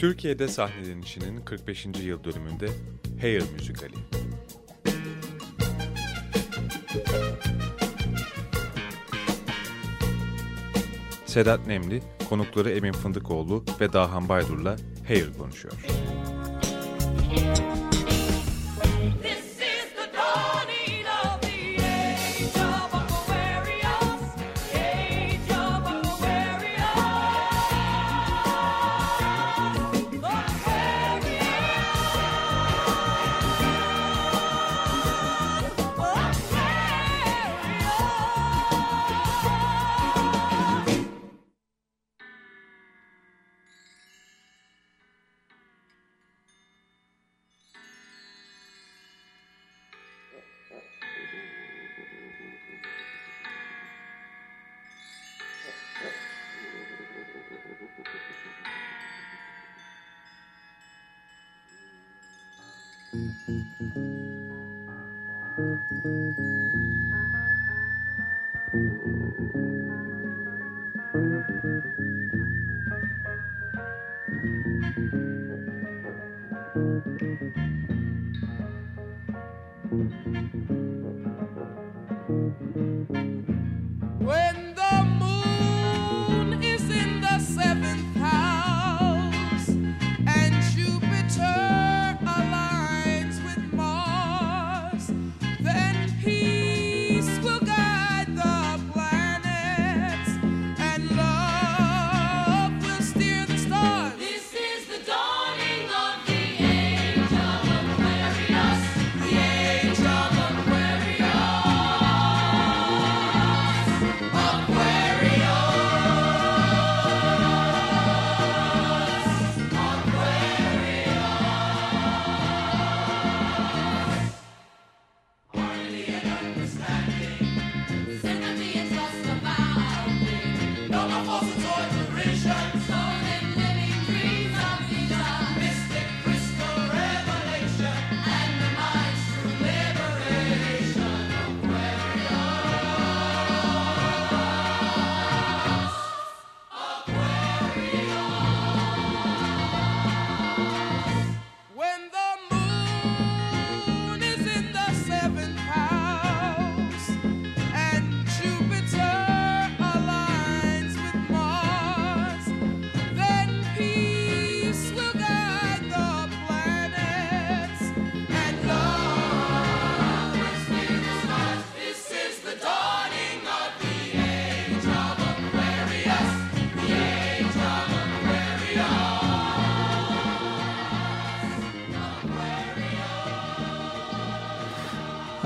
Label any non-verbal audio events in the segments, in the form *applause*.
Türkiye'de sahnelenişinin 45. yıl dönümünde Hair müzikali. Sedat Nemli, konukları Emin Fındıkoğlu ve Dahan Baydur'la Hair konuşuyor.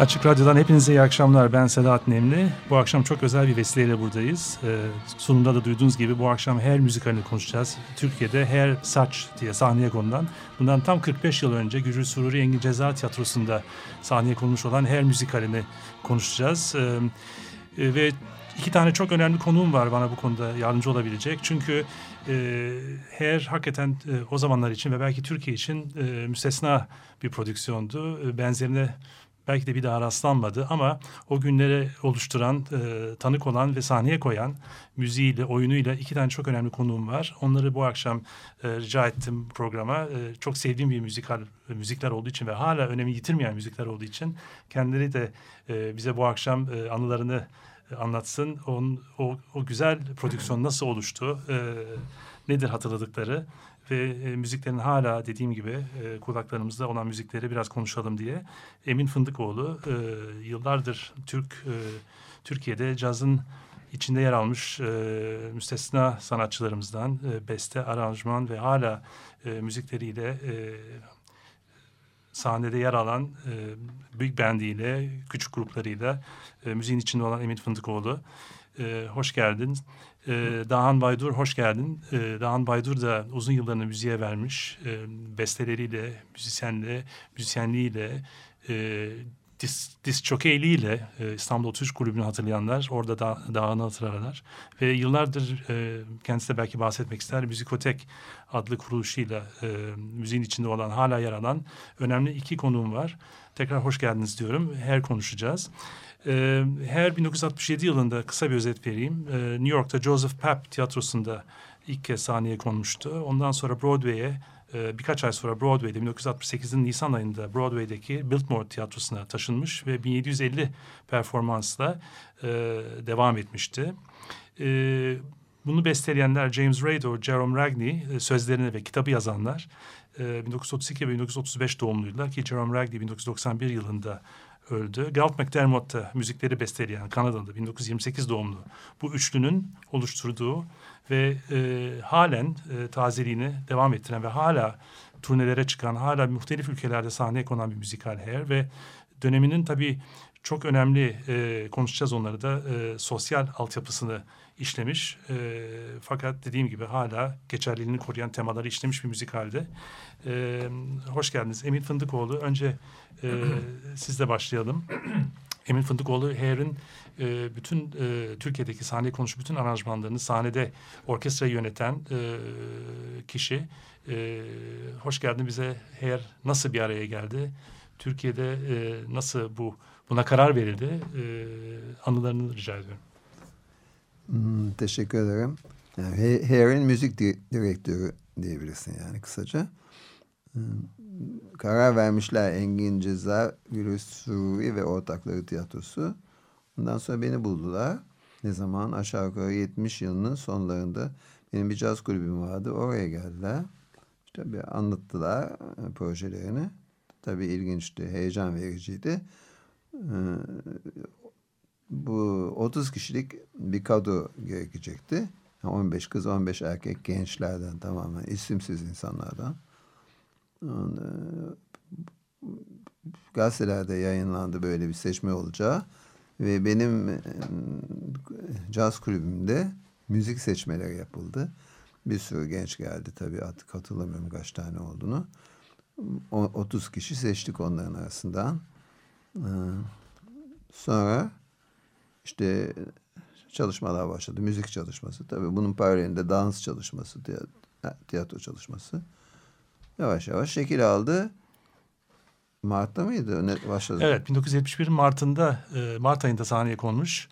Açık Radyo'dan hepinize iyi akşamlar. Ben Sedat Nemli. Bu akşam çok özel bir vesileyle buradayız. Ee, sunumda da duyduğunuz gibi bu akşam her müzikalini konuşacağız. Türkiye'de her saç diye sahneye konulan. Bundan tam 45 yıl önce Gürcü Sururi Engin Ceza Tiyatrosu'nda sahneye konmuş olan her müzikalini konuşacağız. Ee, e, ve iki tane çok önemli konuğum var bana bu konuda yardımcı olabilecek. Çünkü e, her hakikaten e, o zamanlar için ve belki Türkiye için e, müstesna bir prodüksiyondu. E, benzerine belki de bir daha rastlanmadı ama o günleri oluşturan, e, tanık olan ve sahneye koyan müziğiyle, oyunuyla iki tane çok önemli konuğum var. Onları bu akşam e, rica ettim programa. E, çok sevdiğim bir müzikal müzikler olduğu için ve hala önemi yitirmeyen müzikler olduğu için kendileri de e, bize bu akşam e, anılarını e, anlatsın. On, o, o güzel prodüksiyon nasıl oluştu, e, nedir hatırladıkları ve e, müziklerin hala dediğim gibi e, kulaklarımızda olan müzikleri biraz konuşalım diye Emin Fındıkoğlu e, yıllardır Türk e, Türkiye'de cazın içinde yer almış e, müstesna sanatçılarımızdan e, beste, aranjman ve hala e, müzikleriyle e, sahnede yer alan e, büyük bendiyle, küçük gruplarıyla e, müziğin içinde olan Emin Fındıkoğlu. E, hoş geldin. E, Dahan Baydur hoş geldin. E, Dahan Baydur da uzun yıllarını müziğe vermiş. E, besteleriyle, müzisyenle, müzisyenliğiyle, e, dis, dis çokeyliğiyle e, İstanbul 33 Kulübü'nü hatırlayanlar orada da, Dağhan'ı hatırlarlar. Ve yıllardır e, kendisi de belki bahsetmek ister. Müzikotek adlı kuruluşuyla e, müziğin içinde olan hala yer alan önemli iki konuğum var. Tekrar hoş geldiniz diyorum. Her konuşacağız. E, her 1967 yılında kısa bir özet vereyim. E, New York'ta Joseph Papp tiyatrosunda ilk kez sahneye konmuştu. Ondan sonra Broadway'e e, birkaç ay sonra Broadway'de 1968'in Nisan ayında Broadway'deki Biltmore Tiyatrosu'na taşınmış ve 1750 performansla e, devam etmişti. E, bunu besteleyenler James Rado, Jerome Ragney, e, sözlerini ve kitabı yazanlar e, 1932 ve 1935 doğumluydular ki Jerome Ragney 1991 yılında öldü. Galt McDermott da müzikleri besteleyen Kanadalı 1928 doğumlu bu üçlünün oluşturduğu ve e, halen e, tazeliğini devam ettiren ve hala turnelere çıkan, hala muhtelif ülkelerde sahneye konan bir müzikal Hair ve döneminin tabii çok önemli e, konuşacağız onları da e, sosyal altyapısını işlemiş. E, fakat dediğim gibi hala geçerliliğini koruyan temaları işlemiş bir müzikalde. E, hoş geldiniz Emin Fındıkoğlu. Önce e, *clears throat* sizle başlayalım. Emin Fındıkoğlu Hair'in e, bütün e, Türkiye'deki sahne konuşu bütün aranjmanlarını sahnede orkestrayı yöneten e, kişi. E, hoş geldin bize Hair nasıl bir araya geldi? Türkiye'de e, nasıl bu buna karar verildi? E, anılarını rica ediyorum. Hmm, teşekkür ederim. Yani Hair'in müzik direktörü diyebilirsin yani kısaca. Hmm, karar vermişler Engin Ceza, Virüs Sururi ve Ortakları Tiyatrosu. Ondan sonra beni buldular. Ne zaman? Aşağı yukarı 70 yılının sonlarında benim bir caz kulübüm vardı. Oraya geldiler. İşte bir anlattılar e, projelerini. Tabii ilginçti, heyecan vericiydi. Ee, bu 30 kişilik bir kadro gerekecekti. 15 kız, 15 erkek gençlerden tamamen isimsiz insanlardan. Gazetelerde yayınlandı böyle bir seçme olacağı ve benim caz kulübümde müzik seçmeleri yapıldı. Bir sürü genç geldi tabii artık hatırlamıyorum kaç tane olduğunu. 30 kişi seçtik onların arasından. Sonra işte çalışmalar başladı. Müzik çalışması. Tabii bunun paralelinde dans çalışması, tiyatro çalışması. Yavaş yavaş şekil aldı. Mart'ta mıydı? Ne başladı? Evet 1971 Mart'ında e, Mart ayında sahneye konmuş.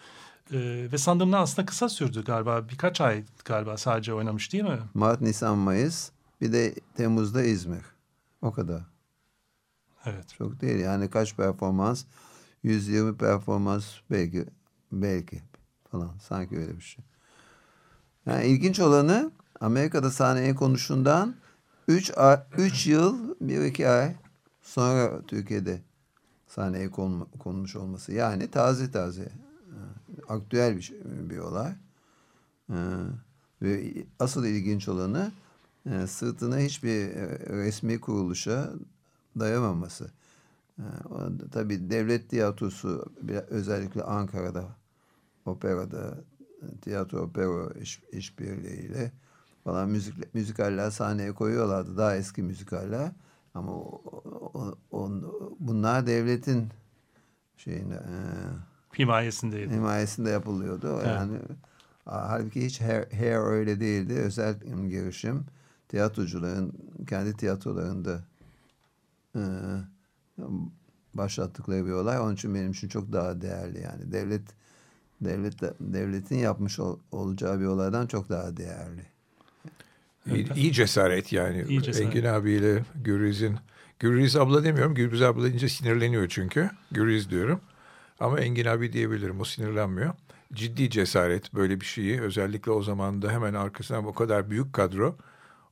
E, ve sandığımdan aslında kısa sürdü galiba. Birkaç ay galiba sadece oynamış değil mi? Mart, Nisan, Mayıs. Bir de Temmuz'da İzmir. O kadar. Evet. Çok değil. Yani kaç performans? 120 performans belki belki falan. Sanki öyle bir şey. Yani ilginç olanı Amerika'da sahneye konuşundan 3 3 yıl, 1-2 ay sonra Türkiye'de sahneye konmuş olması. Yani taze taze, e, aktüel bir, şey, bir olay. E, ve asıl ilginç olanı e, sırtına hiçbir resmi kuruluşa dayamaması. Tabii devlet tiyatrosu özellikle Ankara'da operada tiyatro opera iş, işbirliğiyle falan müzik, müzikaller sahneye koyuyorlardı. Daha eski müzikaller. Ama o, o, o, bunlar devletin şeyinde e, himayesindeydi. Himayesinde yapılıyordu. Evet. Yani halbuki hiç hair, hair öyle değildi. Özel girişim tiyatrocuların kendi tiyatrolarında e, başlattıkları bir olay. Onun için benim için çok daha değerli yani. Devlet devlet devletin yapmış ol, olacağı bir olaydan çok daha değerli. İyi, iyi cesaret yani. İyi cesaret. Engin abiyle Güriz'in Güriz abla demiyorum. Güriz abla deyince sinirleniyor çünkü. Güriz diyorum. Ama Engin abi diyebilirim. O sinirlenmiyor. Ciddi cesaret böyle bir şeyi. Özellikle o zaman da hemen arkasından o kadar büyük kadro.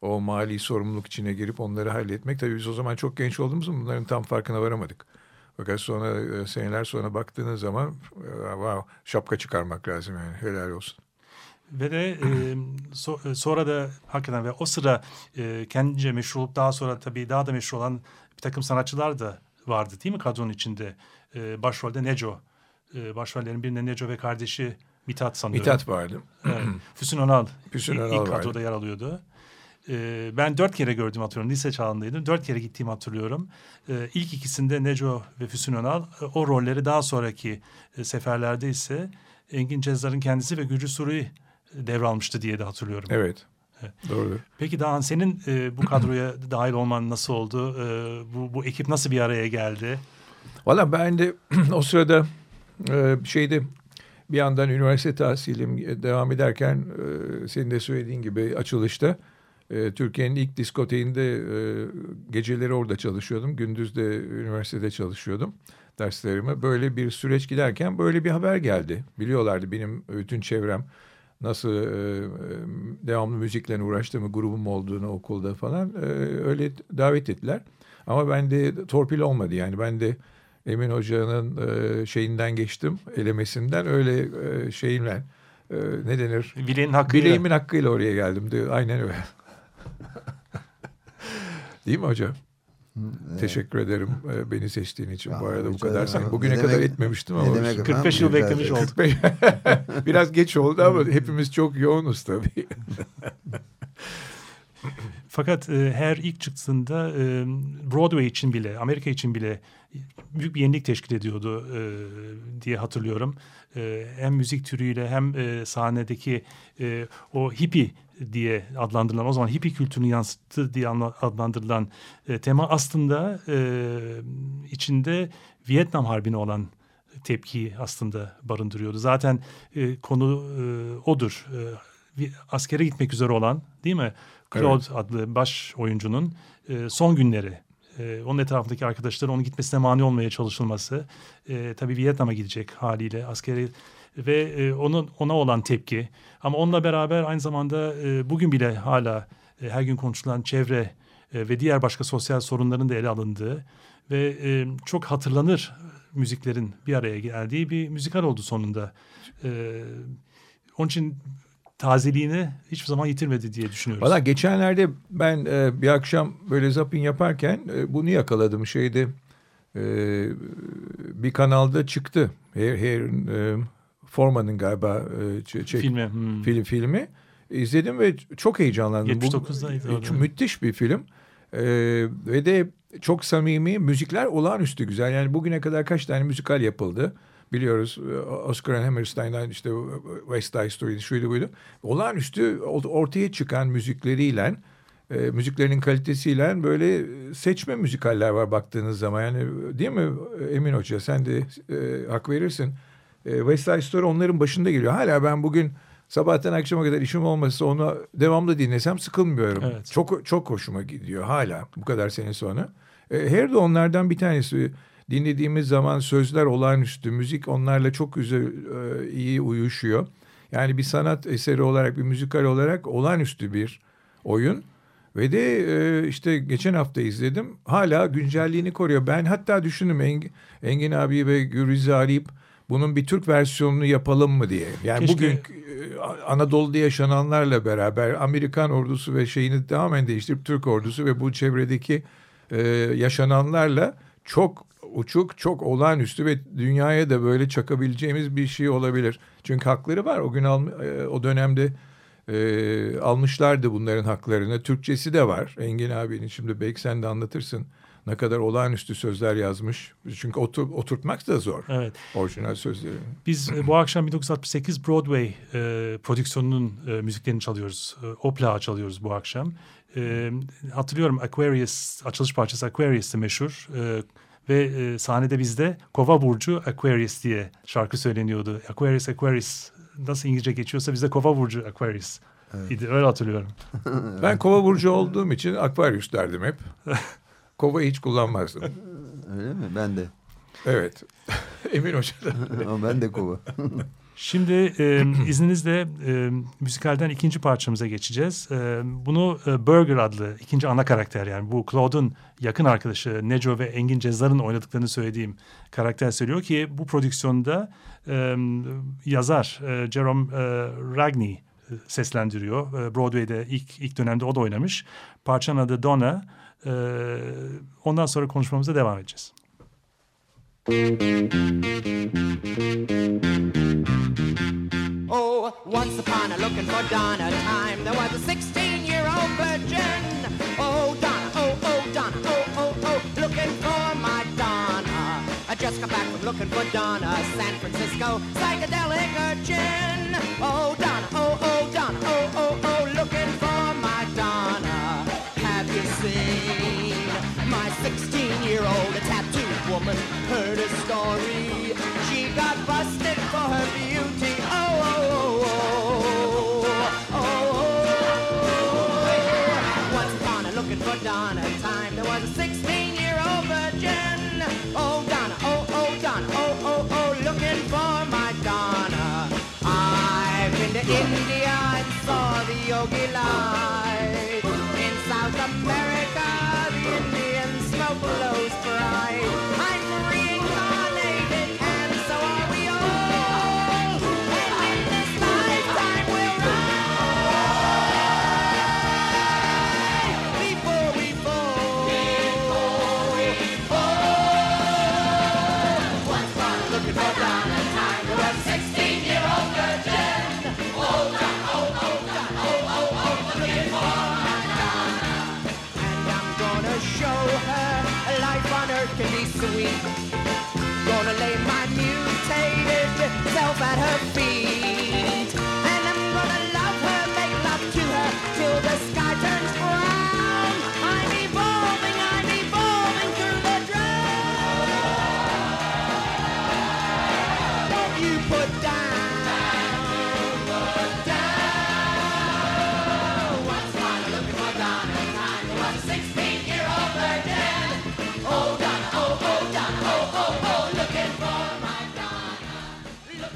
O mali sorumluluk içine girip onları halletmek. Tabii biz o zaman çok genç olduğumuz için bunların tam farkına varamadık. Fakat sonra e, seneler sonra baktığınız zaman e, wow, şapka çıkarmak lazım yani. Helal olsun. Ve de e, so, sonra da hakikaten ve o sıra e, kendince meşhur olup daha sonra tabii daha da meşhur olan bir takım sanatçılar da vardı değil mi kadronun içinde? E, başrolde Neco. E, başrollerin birinde Neco ve kardeşi Mithat sanıyorum. Mithat vardı. Evet. *clears throat* Füsun Önal, Füsun Önal ilk, ilk kadroda yer alıyordu. E, ben dört kere gördüm hatırlıyorum. Lise çağındaydım. Dört kere gittiğimi hatırlıyorum. E, ilk ikisinde Neco ve Füsun Önal e, o rolleri daha sonraki e, seferlerde ise Engin Cezzar'ın kendisi ve Gürcü Suri devralmıştı diye de hatırlıyorum. Evet. evet. Doğru. Peki Dağhan senin e, bu kadroya dahil olman nasıl oldu? E, bu, bu ekip nasıl bir araya geldi? Valla ben de *clears throat* o sırada e, şeyde bir yandan üniversite tahsilim devam ederken e, senin de söylediğin gibi açılışta e, Türkiye'nin ilk diskoteğinde e, geceleri orada çalışıyordum. Gündüz de üniversitede çalışıyordum derslerimi. Böyle bir süreç giderken böyle bir haber geldi. Biliyorlardı benim bütün çevrem nasıl e, devamlı müzikle uğraştığımı, grubum olduğunu okulda falan e, öyle davet ettiler. Ama ben de torpil olmadı yani ben de Emin Hoca'nın e, şeyinden geçtim, elemesinden öyle e, şeyimle e, ne denir? Bileğin hakkıyla. Bileğimin hakkıyla oraya geldim. Diyor. Aynen öyle. *laughs* Değil mi hocam? Teşekkür ederim e, beni seçtiğin için ya, bu arada bu kadar. Sen bugüne demek, kadar etmemiştim ama. Demek 45 yıl beklemiş olduk. *laughs* Biraz geç oldu ama hepimiz çok yoğunuz tabii. Fakat e, her ilk çıktığında e, Broadway için bile, Amerika için bile büyük bir yenilik teşkil ediyordu e, diye hatırlıyorum. E, hem müzik türüyle hem e, sahnedeki e, o hippie diye adlandırılan o zaman hippie kültürünü yansıttı diye adlandırılan e, tema aslında e, içinde Vietnam Harbi'ne olan tepkiyi aslında barındırıyordu. Zaten e, konu e, odur. E, askere gitmek üzere olan değil mi? Claude evet. adlı baş oyuncunun e, son günleri. E, onun etrafındaki arkadaşların onun gitmesine mani olmaya çalışılması. E, tabii Vietnam'a gidecek haliyle askeri ve e, onun ona olan tepki. Ama onunla beraber aynı zamanda e, bugün bile hala e, her gün konuşulan çevre e, ve diğer başka sosyal sorunların da ele alındığı ve e, çok hatırlanır müziklerin bir araya geldiği bir müzikal oldu sonunda. E, onun için tazeliğini hiçbir zaman yitirmedi diye düşünüyoruz. Valla geçenlerde ben e, bir akşam böyle zapping yaparken e, bunu yakaladım şeyde e, bir kanalda çıktı. Her, her e, Forman'ın galiba e, şey, filmi. Hmm. Film, filmi. İzledim ve çok heyecanlandım. 79'daydı. Bu, müthiş bir film. E, ve de çok samimi müzikler olağanüstü güzel. Yani bugüne kadar kaç tane müzikal yapıldı biliyoruz. E, Oscar Hammerstein'dan işte West Side Story şuydu buydu. Olağanüstü ortaya çıkan müzikleriyle e, müziklerinin kalitesiyle böyle seçme müzikaller var baktığınız zaman. Yani değil mi Emin Hoca sen de e, hak verirsin. E, West Side Story onların başında geliyor. Hala ben bugün sabahtan akşama kadar işim olmasa onu devamlı dinlesem sıkılmıyorum. Evet. Çok çok hoşuma gidiyor hala bu kadar sene sonra. E, Her de onlardan bir tanesi dinlediğimiz zaman sözler olağanüstü, müzik onlarla çok güzel, e, iyi uyuşuyor. Yani bir sanat eseri olarak, bir müzikal olarak olağanüstü bir oyun. Ve de e, işte geçen hafta izledim. Hala güncelliğini koruyor. Ben hatta düşündüm Engin, Engin abi ve Gürüz'ü arayıp bunun bir Türk versiyonunu yapalım mı diye. Yani Keşke... bugün e, Anadolu'da yaşananlarla beraber Amerikan ordusu ve şeyini tamamen değiştirip Türk ordusu ve bu çevredeki e, yaşananlarla çok uçuk, çok olağanüstü ve dünyaya da böyle çakabileceğimiz bir şey olabilir. Çünkü hakları var. O gün al, e, o dönemde e, almışlardı bunların haklarını. Türkçesi de var. Engin abinin şimdi belki sen de anlatırsın. Ne kadar olağanüstü sözler yazmış. Çünkü otur, oturtmak da zor. Evet. Orijinal sözleri. Biz e, bu akşam 1968 Broadway e, prodüksiyonunun e, müziklerini çalıyoruz. E, o plağı çalıyoruz bu akşam. E, hatırlıyorum Aquarius, açılış parçası Aquarius'ı meşhur. E, ve e, sahnede bizde Kova Burcu Aquarius diye şarkı söyleniyordu. Aquarius Aquarius nasıl İngilizce geçiyorsa bizde Kova Burcu Aquarius. Evet. İdi, öyle hatırlıyorum. *laughs* ben Kova Burcu olduğum için Aquarius derdim hep. *laughs* Kova hiç kullanmazdım. Öyle mi? Ben de. Evet. *laughs* Emin Hoca da. Ben de kova. Şimdi e, *clears throat* izninizle e, müzikalden ikinci parçamıza geçeceğiz. E, bunu e, Burger adlı ikinci ana karakter yani bu Claude'un yakın arkadaşı Neco ve Engin Cezar'ın oynadıklarını söylediğim karakter söylüyor ki bu prodüksiyonda e, yazar e, Jerome e, Ragni e, seslendiriyor. E, Broadway'de ilk ilk dönemde o da oynamış. Parçanın adı Donna. E, ondan sonra konuşmamıza devam edeceğiz. Oh, once upon a looking for Donna time, there was a 16 year old virgin. Oh, Donna, oh, oh, Donna, oh, oh, oh, looking for my Donna. I just got back from looking for Donna, San Francisco, psychedelic urchin. Oh, Donna, oh, oh, Donna, oh, oh, oh, looking for my Donna. Have you seen my 16 year old tattooed woman heard a story. She got busted for her beauty. Oh, oh, oh, oh, oh. oh oh. Once upon a looking for Donna time, there was a 16-year-old virgin. Oh, Donna, oh, oh, Donna, oh, oh, oh, looking for my Donna. I've been to India and saw the Yogi Lama. At her feet.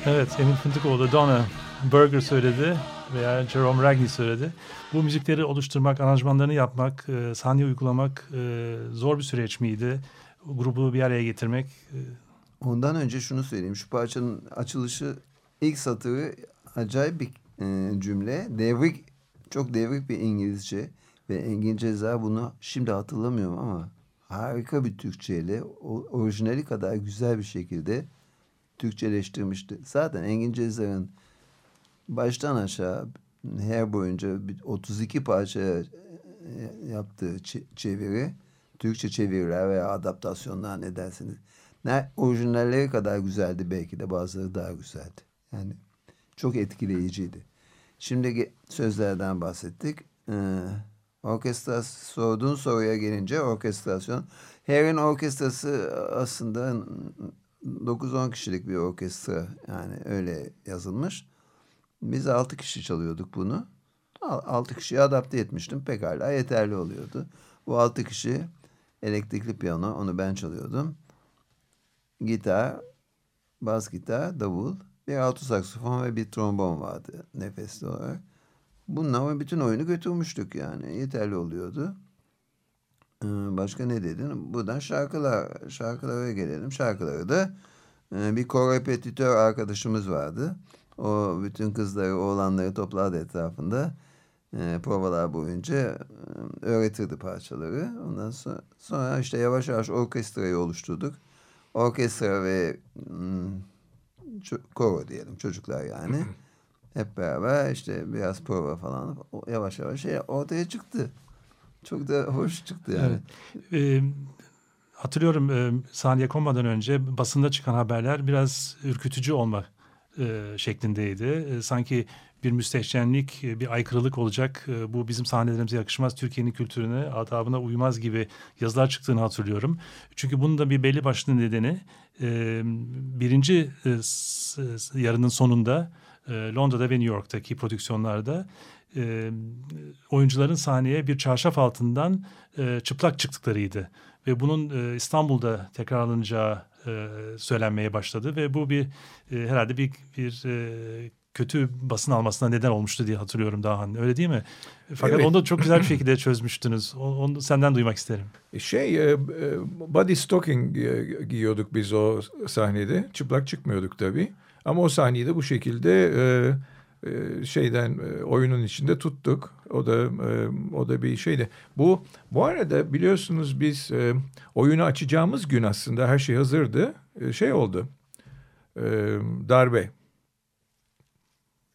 Evet, Emin Fındıkoğlu Donna Burger söyledi veya Jerome Ragni söyledi. Bu müzikleri oluşturmak, aranjmanlarını yapmak, e, sahneye uygulamak e, zor bir süreç miydi? Grubu bir araya getirmek. e, Ondan önce şunu söyleyeyim. Şu parçanın açılışı ilk satırı acayip bir e, cümle. Devrik, çok devrik bir İngilizce. Ve Engin Ceza bunu şimdi hatırlamıyorum ama harika bir Türkçeyle orijinali kadar güzel bir şekilde Türkçeleştirmişti. Zaten Engin Ceza'nın baştan aşağı her boyunca bir 32 parçaya e, yaptığı çe- çeviri, Türkçe çeviriler veya adaptasyonlar ne dersiniz. Ne orijinalleri kadar güzeldi belki de bazıları daha güzeldi. Yani çok etkileyiciydi. Şimdi sözlerden bahsettik. Ee, orkestra sorduğun soruya gelince orkestrasyon. Harry'in orkestrası aslında 9-10 kişilik bir orkestra yani öyle yazılmış. Biz 6 kişi çalıyorduk bunu. 6 kişiyi adapte etmiştim. Pekala yeterli oluyordu. Bu 6 kişi elektrikli piyano onu ben çalıyordum. Gitar, bas gitar, davul, bir alto saksofon ve bir trombon vardı nefesli olarak. Bununla bütün oyunu götürmüştük yani. Yeterli oluyordu. Başka ne dedin? Buradan şarkılar, şarkılara gelelim. Şarkıları da e, bir korepetitör arkadaşımız vardı. O bütün kızları, oğlanları toplardı etrafında. E, provalar boyunca e, öğretirdi parçaları. Ondan sonra, sonra işte yavaş yavaş orkestrayı oluşturduk. Orkestra ve hmm, koro diyelim çocuklar yani. Hep beraber işte biraz prova falan yavaş yavaş şey ortaya çıktı. Çok da hoş çıktı yani. Evet. E, hatırlıyorum e, sahneye konmadan önce basında çıkan haberler biraz ürkütücü olma e, şeklindeydi. E, sanki bir müstehcenlik, bir aykırılık olacak. Bu bizim sahnelerimize yakışmaz, Türkiye'nin kültürüne, adabına uymaz gibi yazılar çıktığını hatırlıyorum. Çünkü bunun da bir belli başlı nedeni birinci yarının sonunda Londra'da ve New York'taki prodüksiyonlarda e, oyuncuların sahneye bir çarşaf altından e, çıplak çıktıklarıydı. Ve bunun e, İstanbul'da tekrarlanacağı e, söylenmeye başladı ve bu bir e, herhalde bir bir e, kötü basın almasına neden olmuştu diye hatırlıyorum daha öyle değil mi? Fakat Evet. onu da çok güzel bir *clears throat* şekilde çözmüştünüz. O- Onu senden duymak isterim. Şey, e, e, body stocking giyiyorduk biz o sahnede. Çıplak çıkmıyorduk tabii. Ama o sahneyi de bu şekilde şeyden e, oyunun içinde tuttuk. O da e, o da bir şeydi. Bu bu arada biliyorsunuz biz e, oyunu açacağımız gün aslında her şey hazırdı. E, şey oldu. E, darbe.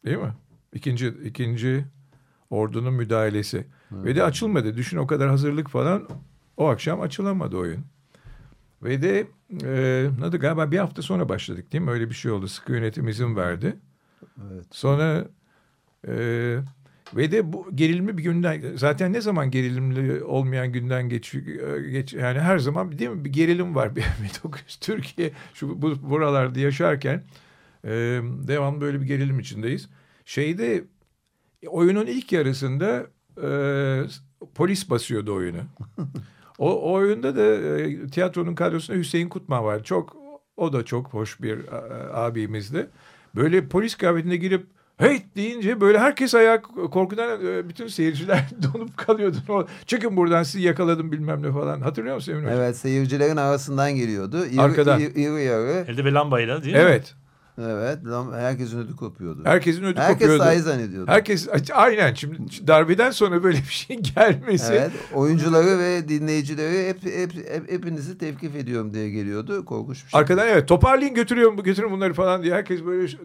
Değil mi? İkinci ikinci ordunun müdahalesi. Ve de açılmadı. Düşün o kadar hazırlık falan. O akşam açılamadı oyun. Ve de e, ne galiba bir hafta sonra başladık değil mi? Öyle bir şey oldu. Sıkı yönetim izin verdi. Evet. Sonra e, ve de bu gerilimli bir günden zaten ne zaman gerilimli olmayan günden geç, e, geç yani her zaman değil mi bir gerilim var *laughs* 1900 Türkiye şu bu buralarda yaşarken e, devam böyle bir gerilim içindeyiz. Şeyde oyunun ilk yarısında e, polis basıyordu oyunu. *laughs* O, o oyunda da e, tiyatronun kadrosunda Hüseyin Kutman var. Çok o da çok hoş bir a- abimizdi. Böyle polis kıyafetine girip Hey deyince böyle herkes ayağa korkudan e, bütün seyirciler *laughs* donup kalıyordu. Çıkın buradan sizi yakaladım bilmem ne falan. Hatırlıyor musun Emin Hocam? Evet seyircilerin arasından geliyordu. İri, Arkadan. iri, iri yarı. Elde bir lambayla değil mi? Evet. Evet. Herkesin ödü kopuyordu. Herkesin ödü Herkes kopuyordu. sahi zannediyordu. Herkes aynen şimdi darbeden sonra böyle bir şey *laughs* gelmesi. Evet. Oyuncuları ve dinleyicileri hep, hep, hep hepinizi tevkif ediyorum diye geliyordu. Korkunç bir şey. Arkadan evet toparlayın götürüyorum götürün bunları falan diye herkes böyle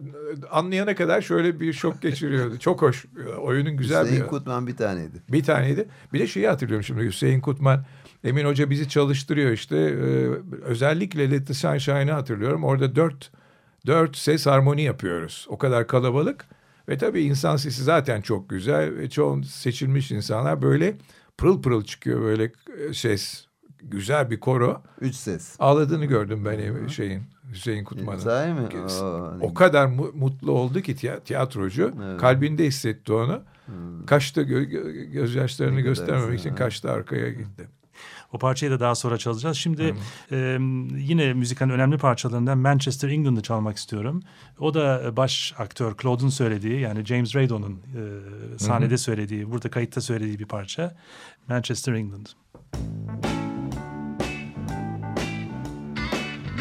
anlayana kadar şöyle bir şok geçiriyordu. Çok hoş. Oyunun güzel Hüseyin bir Kutman bir taneydi. bir taneydi. Bir de şeyi hatırlıyorum şimdi Hüseyin Kutman Emin Hoca bizi çalıştırıyor işte. Ee, özellikle Let the Sunshine'ı hatırlıyorum. Orada dört, dört ses harmoni yapıyoruz. O kadar kalabalık. Ve tabii insan sesi zaten çok güzel. Ve çoğu seçilmiş insanlar böyle pırıl pırıl çıkıyor böyle e, ses. Güzel bir koro. Üç ses. Ağladığını gördüm ben Emin- şeyin Hüseyin Kutman'ın. Sahi mi? Oo, O kadar mu- mutlu oldu ki tiya- tiyatrocu. Evet. Kalbinde hissetti onu. Hmm. Kaçtı gö- gö- gözyaşlarını Ne göstermemek güzel, için kaçtı arkaya gitti. O parçayı da daha sonra çalacağız. Şimdi e, yine müzikanın önemli parçalarından Manchester England'ı çalmak istiyorum. O da baş aktör Claude'un söylediği yani James Radon'un e, sahnede söylediği, burada kayıtta söylediği bir parça. Manchester England.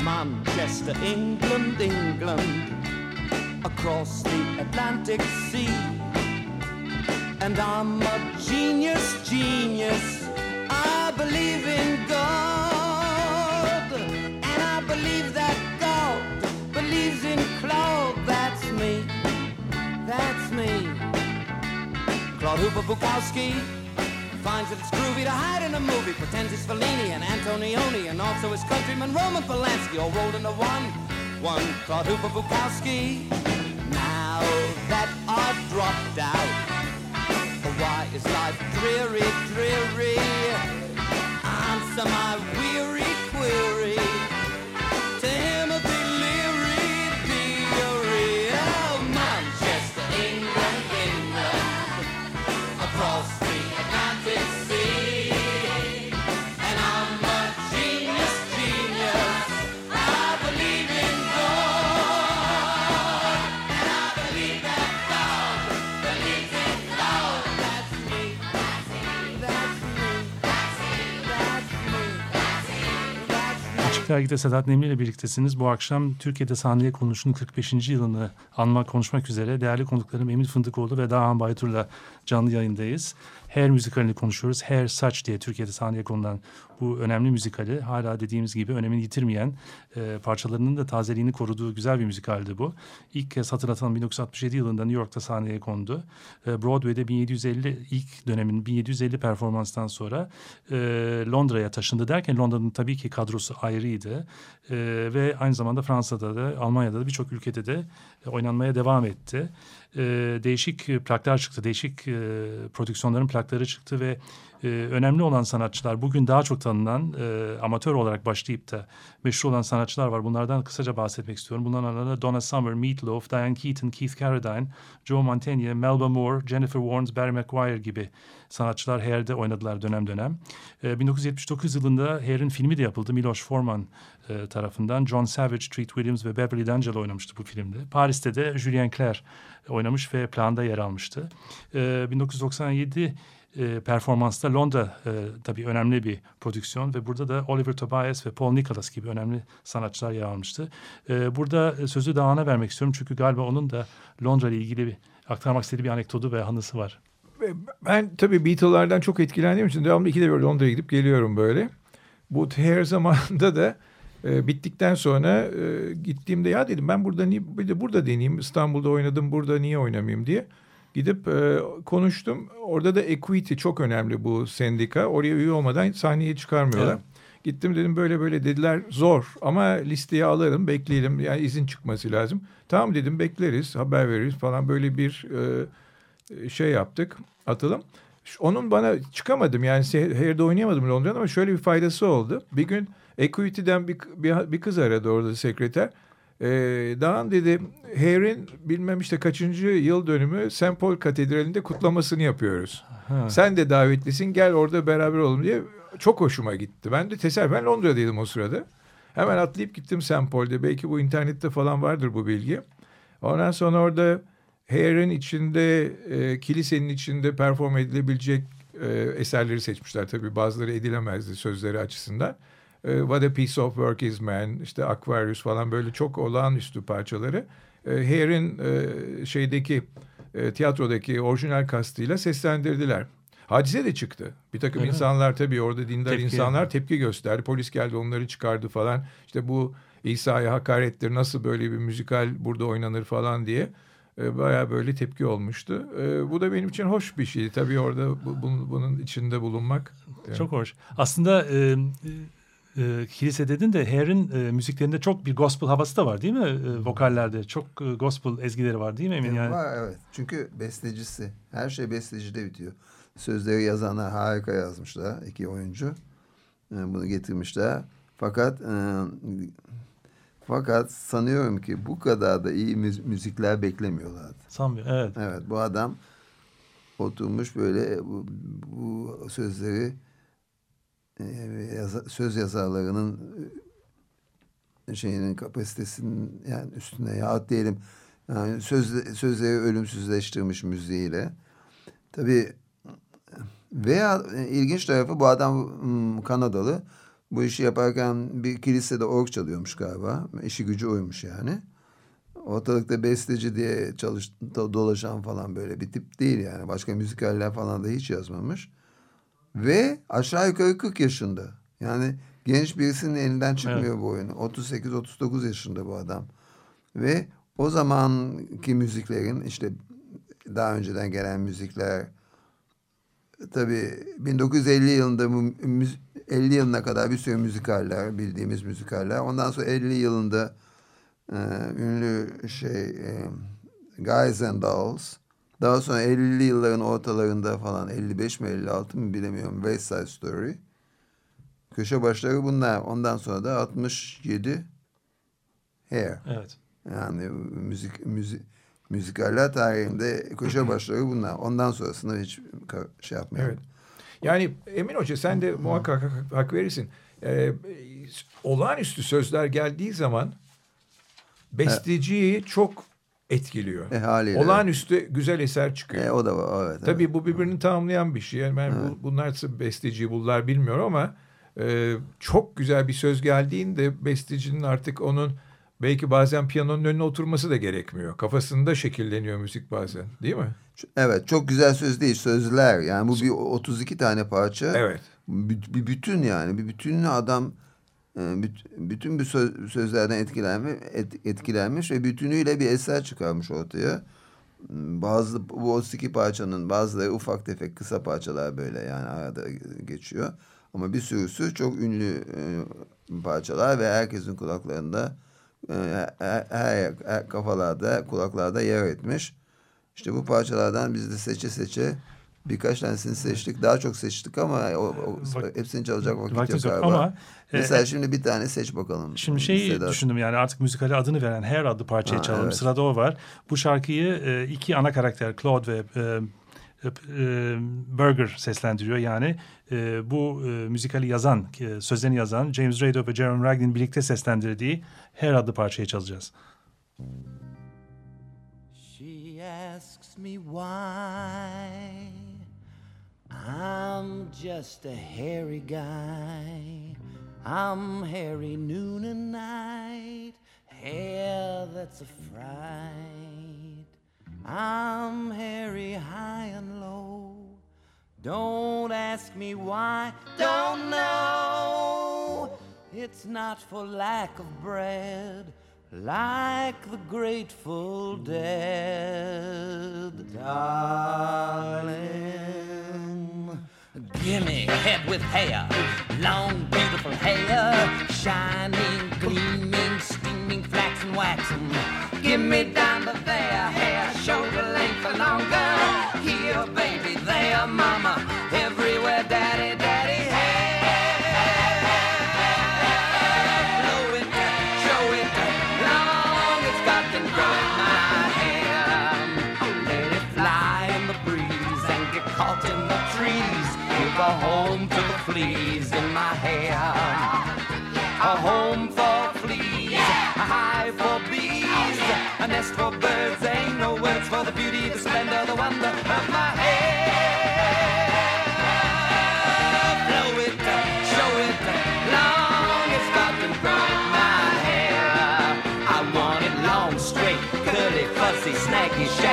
Manchester, England, England, across the Atlantic Sea. And I'm a genius, genius. I believe in God. And I believe that God believes in Claude. That's me. That's me. Claude Hooper Bukowski finds that it's groovy to hide in a movie, pretends it's Fellini and Antonioni, and also his countryman Roman Polanski, all rolled into one. One Claude Hooper Bukowski. Now that I've dropped out, why is life dreary, dreary? Answer my weary query. Dergi'de Sedat Nemli ile birliktesiniz. Bu akşam Türkiye'de sahneye konuşunun 45. yılını anmak, konuşmak üzere değerli konuklarım Emin Fındıkoğlu ve Dahan Baytur'la canlı yayındayız. Her müzikalini konuşuyoruz. Her Saç diye Türkiye'de sahneye konulan bu önemli müzikali hala dediğimiz gibi önemini yitirmeyen e, parçalarının da tazeliğini koruduğu güzel bir müzikaldi bu. İlk kez hatırlatalım 1967 yılında New York'ta sahneye kondu. E, Broadway'de 1750 ilk dönemin 1750 performanstan sonra e, Londra'ya taşındı derken Londra'nın tabii ki kadrosu ayrıydı. E, ve aynı zamanda Fransa'da da Almanya'da da birçok ülkede de e, oynanmaya devam etti. E, değişik plaklar çıktı, değişik e, prodüksiyonların plakları çıktı ve e, önemli olan sanatçılar bugün daha çok tanınan e, amatör olarak başlayıp da meşhur olan sanatçılar var. Bunlardan kısaca bahsetmek istiyorum. Bunların aralarında Donna Summer, Meatloaf, Diane Keaton, Keith Carradine, Joe Mantegna, Melba Moore, Jennifer Warnes, Barry McGuire gibi sanatçılar Hair'de oynadılar dönem dönem. E, 1979 yılında Hair'in filmi de yapıldı. Miloš Forman e, tarafından. John Savage, Treat Williams ve Beverly D'Angelo oynamıştı bu filmde. Paris'te de Julien Clerc oynamış ve planda yer almıştı. E, 1997 e, performansta Londra e, tabii önemli bir prodüksiyon ve burada da Oliver Tobias ve Paul Nicholas gibi önemli sanatçılar yer almıştı. E, burada e, sözü Dağan'a vermek istiyorum çünkü galiba onun da Londra ile ilgili bir, aktarmak istediği bir anekdotu ve anısı var. Ben tabii Beatles'lardan çok etkilendiğim için devamlı ikide bir Londra'ya gidip geliyorum böyle. Bu her zamanında da e, bittikten sonra e, gittiğimde ya dedim ben burada niye bir de burada deneyeyim İstanbul'da oynadım burada niye oynamayayım diye gidip e, konuştum. Orada da equity çok önemli bu sendika. Oraya üye olmadan sahneye çıkarmıyorlar. Evet. Gittim dedim böyle böyle dediler zor ama listeye alırım bekleyelim yani izin çıkması lazım. Tamam dedim bekleriz haber veririz falan böyle bir e, şey yaptık atılım. Ş- Onun bana çıkamadım yani Hair'de oynayamadım Londra'da ama şöyle bir faydası oldu. Bir gün Equity'den bir, bir, bir kız aradı orada sekreter. Ee, Dağın dedi Hair'in bilmem işte kaçıncı yıl dönümü St. Paul Katedrali'nde kutlamasını yapıyoruz. Ha. Sen de davetlisin gel orada beraber olalım diye çok hoşuma gitti. Ben de tesadüfen Londra'daydım o sırada. Hemen atlayıp gittim St. Paul'de. Belki bu internette falan vardır bu bilgi. Ondan sonra orada Hair'in içinde, e, kilisenin içinde perform edilebilecek e, eserleri seçmişler. Tabii bazıları edilemezdi sözleri açısından. E, What a Piece of Work is Man, işte Aquarius falan böyle çok olağanüstü parçaları. E, Hair'in e, şeydeki tiyatrodaki orijinal kastıyla seslendirdiler. Hadise de çıktı. Bir takım Evet. insanlar tabii orada dindar Tepki. insanlar tepki gösterdi. Polis geldi onları çıkardı falan. İşte bu İsa'ya hakarettir nasıl böyle bir müzikal burada oynanır falan diye bayağı böyle tepki olmuştu. Bu da benim için hoş bir şey. Tabii orada bu, bunun, içinde bulunmak. Çok hoş. Aslında e, e, kilise dedin de Hair'in e, müziklerinde çok bir gospel havası da var değil mi? E, vokallerde çok e, gospel ezgileri var değil mi Emin? Yani, Var evet. Çünkü bestecisi. Her şey bestecide bitiyor. Sözleri yazanlar harika yazmışlar. iki oyuncu. E, Bunu getirmişler. Fakat e, fakat sanıyorum ki bu kadar da iyi müz- müzikler beklemiyorlardı. sanmıyorum. Evet. Evet bu adam oturmuş böyle bu, bu sözleri e, söz yazarlarının şeyinin kapasitesinin yani üstüne ya diyelim yani söz, sözleri ölümsüzleştirmiş müziğiyle. Tabii veya e, ilginç tarafı bu adam hmm, Kanadalı. Bu işi yaparken bir kilisede org çalıyormuş galiba. İşi gücü oymuş yani. Ortalıkta besteci diye çalış, do- dolaşan falan böyle bir tip değil yani. Başka müzikaller falan da hiç yazmamış. Ve aşağı yukarı 40 yaşında. Yani genç birisinin elinden çıkmıyor bu oyunu. 38-39 yaşında bu adam. Ve o zamanki müziklerin işte daha önceden gelen müzikler tabii 1950 yılında bu müz- 50 yılına kadar bir sürü müzikaller bildiğimiz müzikaller. Ondan sonra 50 yılında e, ünlü şey e, Guys and Dolls. Daha sonra 50'li yılların ortalarında falan 55 mi 56 mı bilemiyorum West Side Story. Köşe başları bunlar. Ondan sonra da 67 Hair. Evet. Yani müzik müzik müzikaller tarihinde köşe başları bunlar. Ondan sonrasında hiç şey yapmıyorum. Evet. Yani Emin Hoca sen de muhakkak hak, hak verirsin. Ee, olağanüstü sözler geldiği zaman besteciyi çok etkiliyor. E, haliyle. Olağanüstü güzel eser çıkıyor. E, o da var. Evet, Tabii evet. bu birbirini tamamlayan bir şey. Yani ben bu, bunlar nasıl besteci bunlar bilmiyorum ama e, çok güzel bir söz geldiğinde bestecinin artık onun belki bazen piyanonun önüne oturması da gerekmiyor. Kafasında şekilleniyor müzik bazen değil mi? Evet çok güzel söz değil sözler. Yani bu bir 32 tane parça. Evet. Bir, bir bütün yani. Bir bütününü adam bütün bir söz, sözlerden etkilenmiş, et- etkilenmiş ve bütünüyle bir eser çıkarmış ortaya. Bazı bu 32 parçanın bazıları ufak tefek kısa parçalar böyle yani arada geçiyor. Ama bir sürüsü çok ünlü e, parçalar ve herkesin kulaklarında e, her, her, her kafalarda kulaklarda yer etmiş. İşte bu parçalardan biz de seçe seçe birkaç tanesini seçtik. Daha çok seçtik ama o, o- Vak- hepsini çalacak vakit yok Vaktimiz yok galiba. ama e, Mesela şimdi bir tane seç bakalım. Şimdi şeyi Sedat. düşündüm yani artık müzikale adını veren Her adlı parçayı Ha, çalalım. evet. Sırada o var. Bu şarkıyı e, iki ana karakter Claude ve e, e, Berger seslendiriyor. Yani e, bu e, müzikali yazan, e, sözlerini yazan James Rado ve Jerome Raglan birlikte seslendirdiği Her adlı parçayı çalacağız. She asks me why I'm just a hairy guy. I'm hairy noon and night, hair that's a fright. I'm hairy high and low. Don't ask me why, don't know. It's not for lack of bread, like the Grateful Dead. Darling, gimme a head with hair, long, beautiful hair, shining, gleaming, steaming, flaxen, waxen. Give me down to there, hair, shoulder length or longer. Here, baby, there, mama, fleas in my hair. A home for fleas, a hive for bees. a nest for birds. Ain't no words for the beauty, the splendor, the wonder of my hair.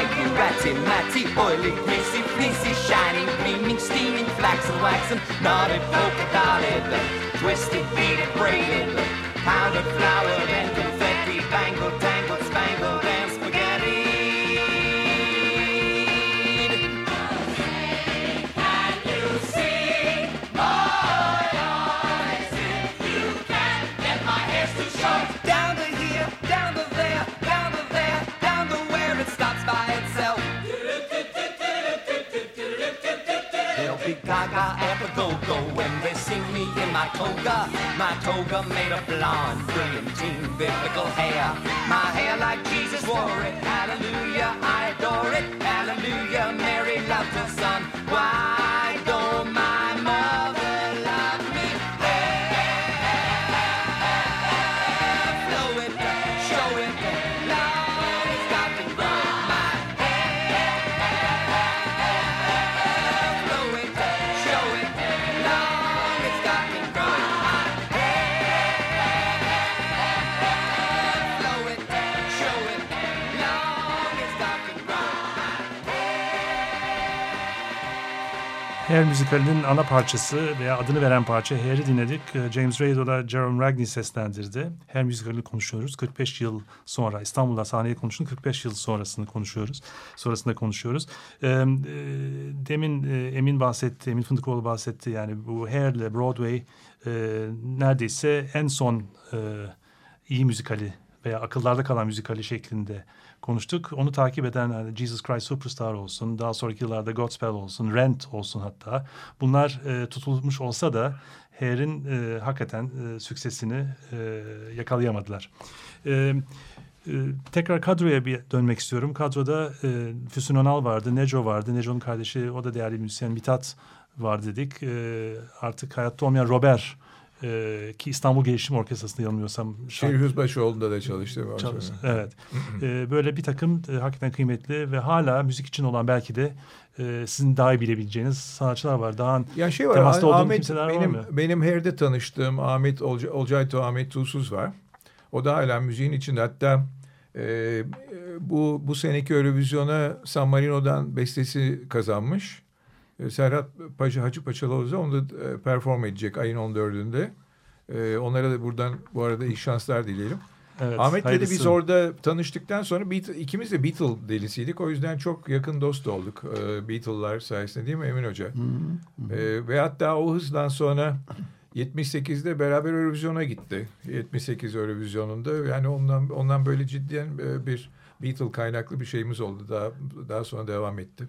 Shaggy, ratty, matty, oily, greasy, fleecy, shining, gleaming, steaming, flaxen, waxen, knotted, polka dotted, twisted, beaded, braided, powdered, floured, and confetti, bangled, toga. My toga made of blonde, brilliantine, biblical hair. My Hair müzikalinin ana parçası veya adını veren parça Hair'i dinledik. Ee, James Ray da Jerome Ragney seslendirdi. Hair müzikalini konuşuyoruz. 45 yıl sonra İstanbul'da sahneye konuşun 45 yıl sonrasını konuşuyoruz. Sonrasında konuşuyoruz. Ee, e, demin e, Emin bahsetti, Emin Fındıkoğlu bahsetti. Yani bu Hair'le Broadway e, neredeyse en son iyi müzikali veya akıllarda kalan müzikali şeklinde konuştuk. Onu takip eden yani Jesus Christ Superstar olsun, daha sonraki yıllarda Godspell olsun, Rent olsun hatta. Bunlar e, tutulmuş olsa da Hair'in e, hakikaten e, süksesini e, yakalayamadılar. E, e, tekrar kadroya bir dönmek istiyorum. Kadroda e, Füsun Önal vardı, Neco vardı. Neco'nun kardeşi o da değerli müzisyen Mithat var dedik. E, artık hayatta olmayan Robert e, ki İstanbul Gelişim Orkestrası'nda yanılmıyorsam. Şehir Yüzbaşıoğlu'nda da çalıştı. var Çalış-. Evet. *clears throat* Ee, böyle bir takım e, hakikaten kıymetli ve hala müzik için olan belki de e, sizin daha iyi bilebileceğiniz sanatçılar var. Daha Ya şey var Temasta olduğum Ahmet kimseler var benim mı? benim herde tanıştığım Ahmet Olca, Olcayto Ahmet Tuğsuz var. O da hala müziğin içinde hatta e, e, bu bu seneki Eurovision'a San Marino'dan bestesi kazanmış. E, Serhat Paşa Hacı Paçalıoğlu onu da e, perform edecek ayın 14'ünde. E, onlara da buradan bu arada iyi şanslar dileyelim. evet, Ahmet'le de biz orada tanıştıktan sonra Beat- ikimiz de Beatle delisiydik. O yüzden çok yakın dost olduk. E, Beatle'lar sayesinde değil mi Emin Hoca? E, ve hatta o hızdan sonra 78'de beraber Eurovision'a gitti. 78 Eurovision'unda yani ondan ondan böyle ciddiyen bir Beatle kaynaklı bir şeyimiz oldu. Daha daha sonra devam etti.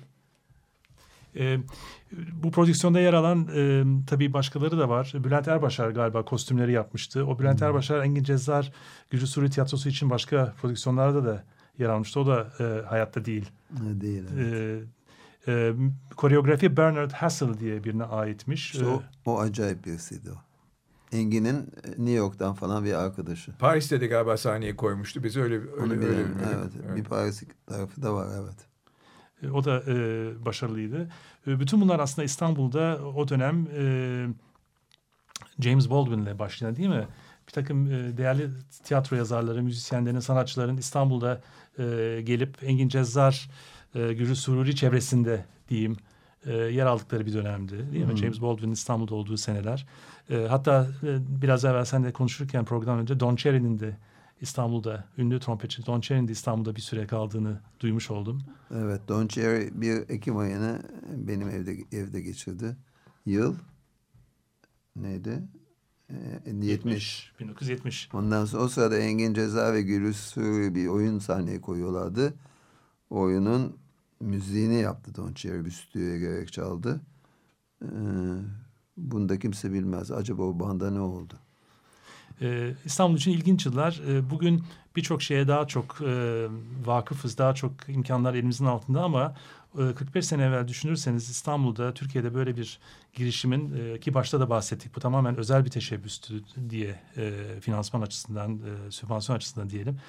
Ee, bu prodüksiyonda yer alan e, tabii başkaları da var. Bülent Erbaşar galiba kostümleri yapmıştı. O Bülent Erbaşar Engin Cezzar Gürcü Suri Tiyatrosu için başka prodüksiyonlarda da yer almıştı. O da e, hayatta değil. Değil. evet. Ee, e, koreografi Bernard Hassel diye birine aitmiş. İşte Ee, o, o acayip birisiydi o. Engin'in e, New York'tan falan bir arkadaşı. Paris'te de galiba sahneye koymuştu. Biz öyle Onu öyle, bilen, öyle, evet. evet. Bir Paris tarafı da var evet. E, O da e, başarılıydı. E, bütün bunlar aslında İstanbul'da o dönem e, James Baldwin'le başlayan değil mi? Bir takım e, değerli tiyatro yazarları, müzisyenlerin, sanatçıların İstanbul'da e, gelip Engin Cezzar, e, Gürü Sururi çevresinde diyeyim e, yer aldıkları bir dönemdi değil mi? James Baldwin'in İstanbul'da olduğu seneler. E, hatta e, biraz evvel sen de konuşurken program önce Don Cherry'nin de İstanbul'da, ünlü trompetçi Don Cherry'nin de İstanbul'da bir süre kaldığını duymuş oldum. Evet Don Cherry bir Ekim ayını benim evde evde geçirdi. Yıl neydi? Ee, 70. 1970. Ondan sonra o sırada Engin Ceza ve Suri bir oyun sahneye koyuyorlardı. O oyunun müziğini yaptı Don Cherry bir stüdyoya gerek çaldı. Ee, bunu da kimse bilmez. Acaba o banda ne oldu? E, İstanbul için ilginç yıllar. E, bugün birçok şeye daha çok e, vakıfız, daha çok imkanlar elimizin altında ama 45 e, sene evvel düşünürseniz İstanbul'da, Türkiye'de böyle bir girişimin e, ki başta da bahsettik bu tamamen özel bir teşebbüstü diye e, finansman açısından, e, sübvansiyon açısından diyelim.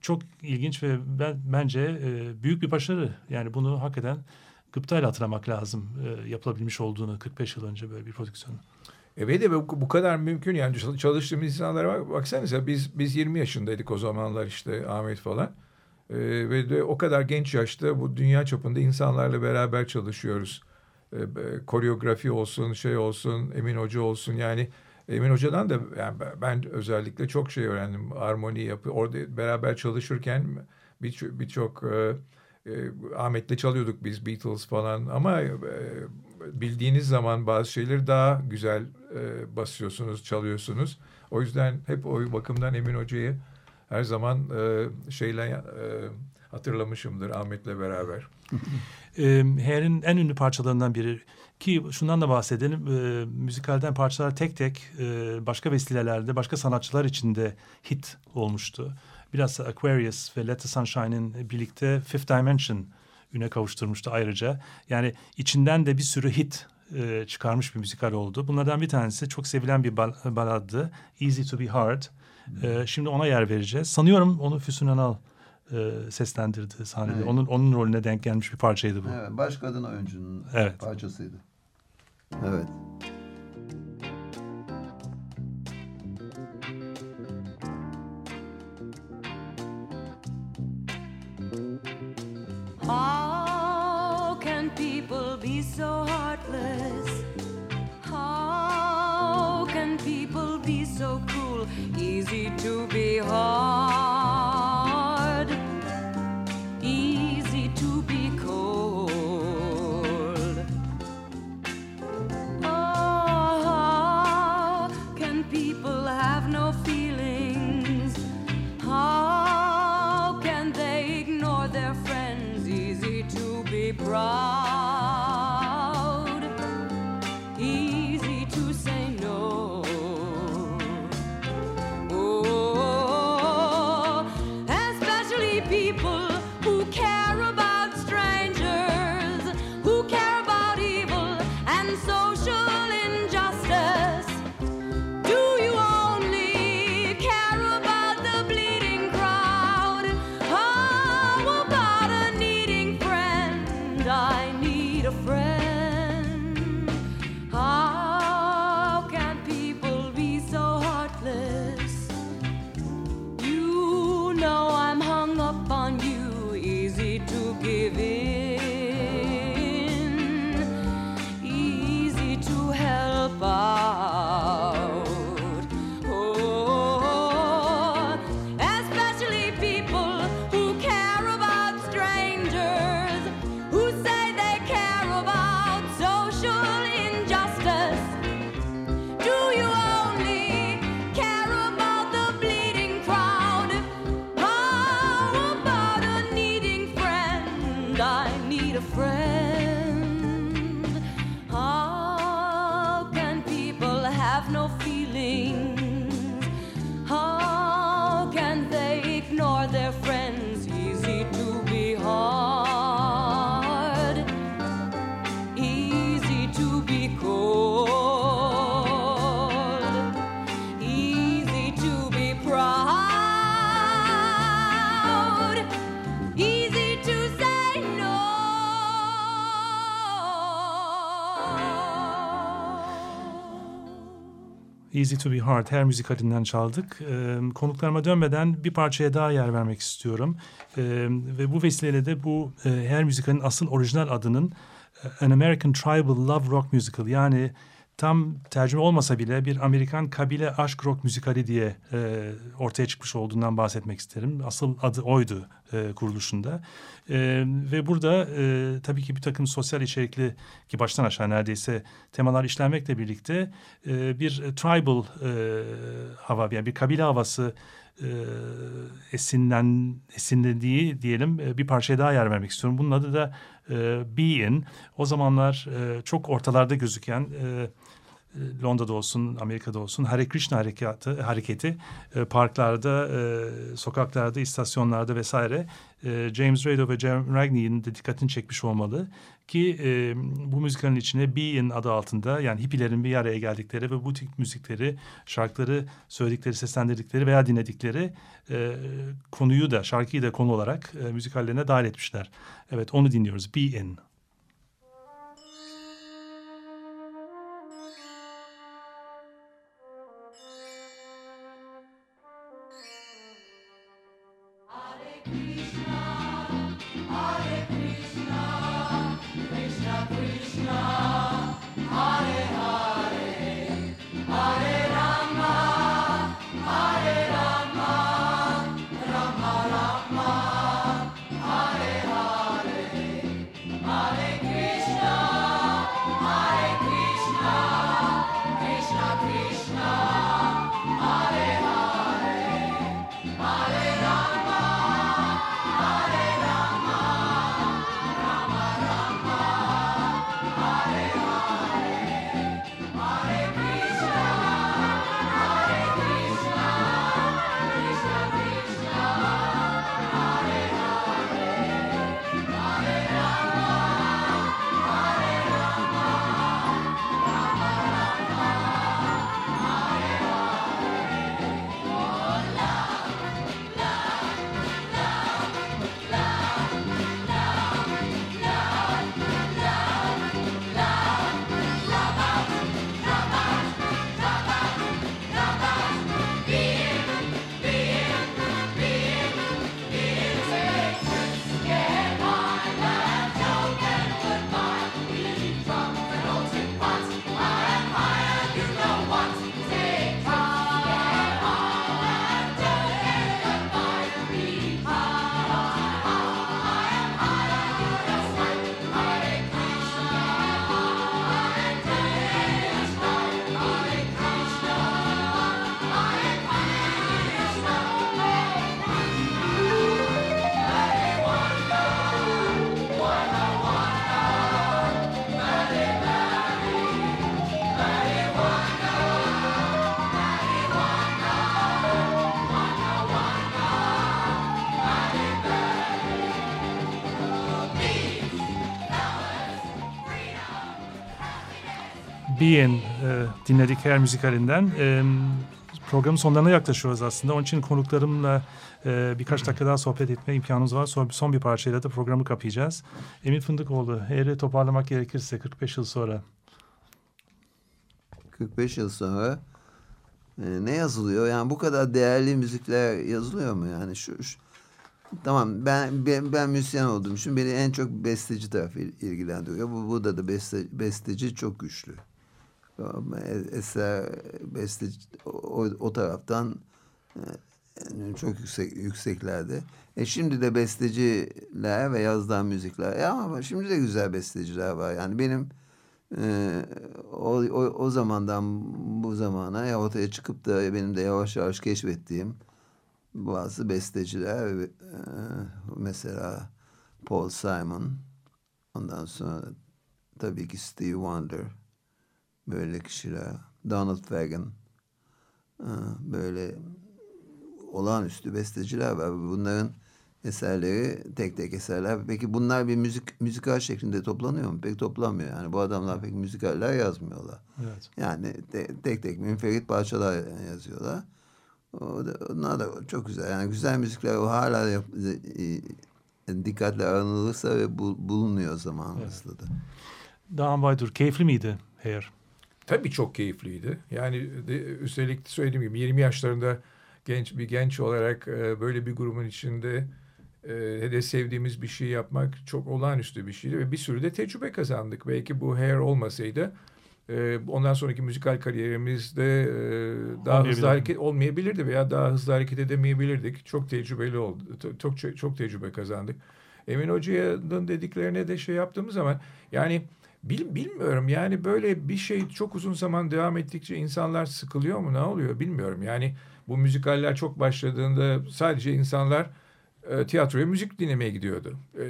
Çok ilginç ve ben bence büyük bir başarı. Yani bunu hakikaten gıptayla hatırlamak lazım yapılabilmiş olduğunu 45 yıl önce böyle bir prodüksiyonu. Evet de bu, bu kadar mümkün yani çalıştığımız insanlara bak, baksanıza biz biz 20 yaşındaydık o zamanlar işte Ahmet falan. Ee, ve de o kadar genç yaşta bu dünya çapında insanlarla beraber çalışıyoruz. Ee, koreografi olsun, şey olsun, Emin Hoca olsun yani Emin Hoca'dan da yani ben özellikle çok şey öğrendim. Armoni yapı orada beraber çalışırken birçok birçok e, e, Ahmet'le çalıyorduk biz Beatles falan ama e, bildiğiniz zaman bazı şeyleri daha güzel e, basıyorsunuz, çalıyorsunuz. O yüzden hep o bakımdan Emin Hoca'yı her zaman e, şeyle e, hatırlamışımdır Ahmet'le beraber. *laughs* Hair'in en ünlü parçalarından biri ki şundan da bahsedelim e, müzikalden parçalar tek tek e, başka vesilelerde başka sanatçılar içinde hit olmuştu. Biraz Aquarius ve Let the Sunshine'in birlikte Fifth Dimension üne kavuşturmuştu ayrıca. Yani içinden de bir sürü hit e, çıkarmış bir müzikal oldu. Bunlardan bir tanesi çok sevilen bir bal baladdı. Easy to be hard. E, şimdi ona yer vereceğiz. Sanıyorum onu Füsun Anal e, seslendirdi sahnede. Evet. Onun onun rolüne denk gelmiş bir parçaydı bu. Evet, baş kadın oyuncunun evet. parçasıydı. Evet. How to Easy to be Hard her müzikalinden çaldık. Ee, konuklarıma dönmeden bir parçaya daha yer vermek istiyorum. Ee, ve bu vesileyle de bu e, her müzikalin asıl orijinal adının e, An American Tribal Love Rock Musical yani tam tercüme olmasa bile bir Amerikan kabile aşk rock müzikali diye e, ortaya çıkmış olduğundan bahsetmek isterim. Asıl adı oydu e, kuruluşunda. E, ve burada e, tabii ki bir takım sosyal içerikli ki baştan aşağı neredeyse temalar işlenmekle birlikte e, bir tribal e, hava yani bir kabile havası e, esinlen esinlediği diyelim e, bir parçaya daha yer vermek istiyorum. Bunun adı da e, Be In. O zamanlar e, çok ortalarda gözüken e, Londra'da olsun, Amerika'da olsun Hare Krishna harekatı, hareketi e, parklarda, e, sokaklarda, istasyonlarda vesaire e, James Radio ve Jeremy Ragney'in de dikkatini çekmiş olmalı ki e, bu müzikalin içine Be In adı altında yani hippilerin bir araya geldikleri ve bu tip müzikleri, şarkıları söyledikleri, seslendirdikleri veya dinledikleri e, konuyu da, şarkıyı da konu olarak e, müzikallerine dahil etmişler. Evet onu dinliyoruz. Be Being e, dinledik her müzikalinden. E, programın sonlarına yaklaşıyoruz aslında. Onun için konuklarımla e, birkaç dakika daha sohbet etme imkanımız var. Son, son bir parçayla da programı kapayacağız. Emin Fındıkoğlu, eğri toparlamak gerekirse 45 yıl sonra. 45 yıl sonra e, ne yazılıyor? Yani bu kadar değerli müzikler yazılıyor mu? Yani şu, şu tamam ben, ben ben müzisyen olduğum için beni en çok besteci tarafı ilgilendiriyor. Bu burada da beste, besteci çok güçlü. Eser beste o, o taraftan yani çok yüksek yükseklerde. E şimdi de besteciler ve yazdığı müzikler. E ama şimdi de güzel besteciler var. Yani benim e, o, o, o zamandan bu zamana ya ortaya çıkıp da benim de yavaş yavaş keşfettiğim bazı besteciler e, mesela Paul Simon ondan sonra tabii ki Steve Wonder böyle kişiler. Donald Fagan e, böyle olağanüstü besteciler var. Bunların eserleri tek tek eserler. Peki bunlar bir müzik müzikal şeklinde toplanıyor mu? Pek toplanmıyor. Yani bu adamlar pek müzikaller yazmıyorlar. Evet. Yani te, tek tek münferit parçalar yazıyorlar. O da, onlar da çok güzel. Yani güzel müzikler o hala yap, e, dikkatle aranılırsa ve bu, bulunuyor zamanımızda evet. da. Dağhan Baydur keyifli miydi Hair? Tabii çok keyifliydi. Yani de, üstelik söylediğim gibi 20 yaşlarında genç bir genç olarak e, böyle bir grubun içinde e, de sevdiğimiz bir şey yapmak çok olağanüstü bir şeydi ve bir sürü de tecrübe kazandık. Belki bu Hair olmasaydı e, ondan sonraki müzikal kariyerimizde e, daha hızlı hareket olmayabilirdi veya daha hızlı hareket edemeyebilirdik. Çok tecrübeli oldu. Çok çok tecrübe kazandık. Emin Hoca'nın dediklerine de şey yaptığımız zaman yani Bil, bilmiyorum yani böyle bir şey çok uzun zaman devam ettikçe insanlar sıkılıyor mu ne oluyor bilmiyorum. Yani bu müzikaller çok başladığında sadece insanlar e, tiyatroya müzik dinlemeye gidiyordu. E,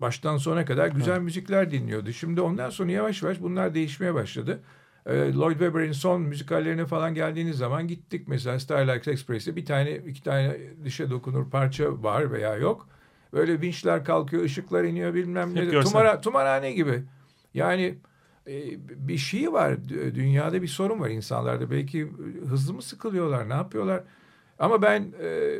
baştan sona kadar güzel evet. müzikler dinliyordu. Şimdi ondan sonra yavaş yavaş bunlar değişmeye başladı. e, Lloyd Webber'in son müzikallerine falan geldiğiniz zaman gittik mesela Starlight Express'te bir tane iki tane dişe dokunur parça var veya yok. Böyle vinçler kalkıyor, ışıklar iniyor bilmem ne. Tumara, tumarhane gibi. Yani e, bir şey var. Dünyada bir sorun var insanlarda. Belki hızlı mı sıkılıyorlar, ne yapıyorlar? Ama ben e,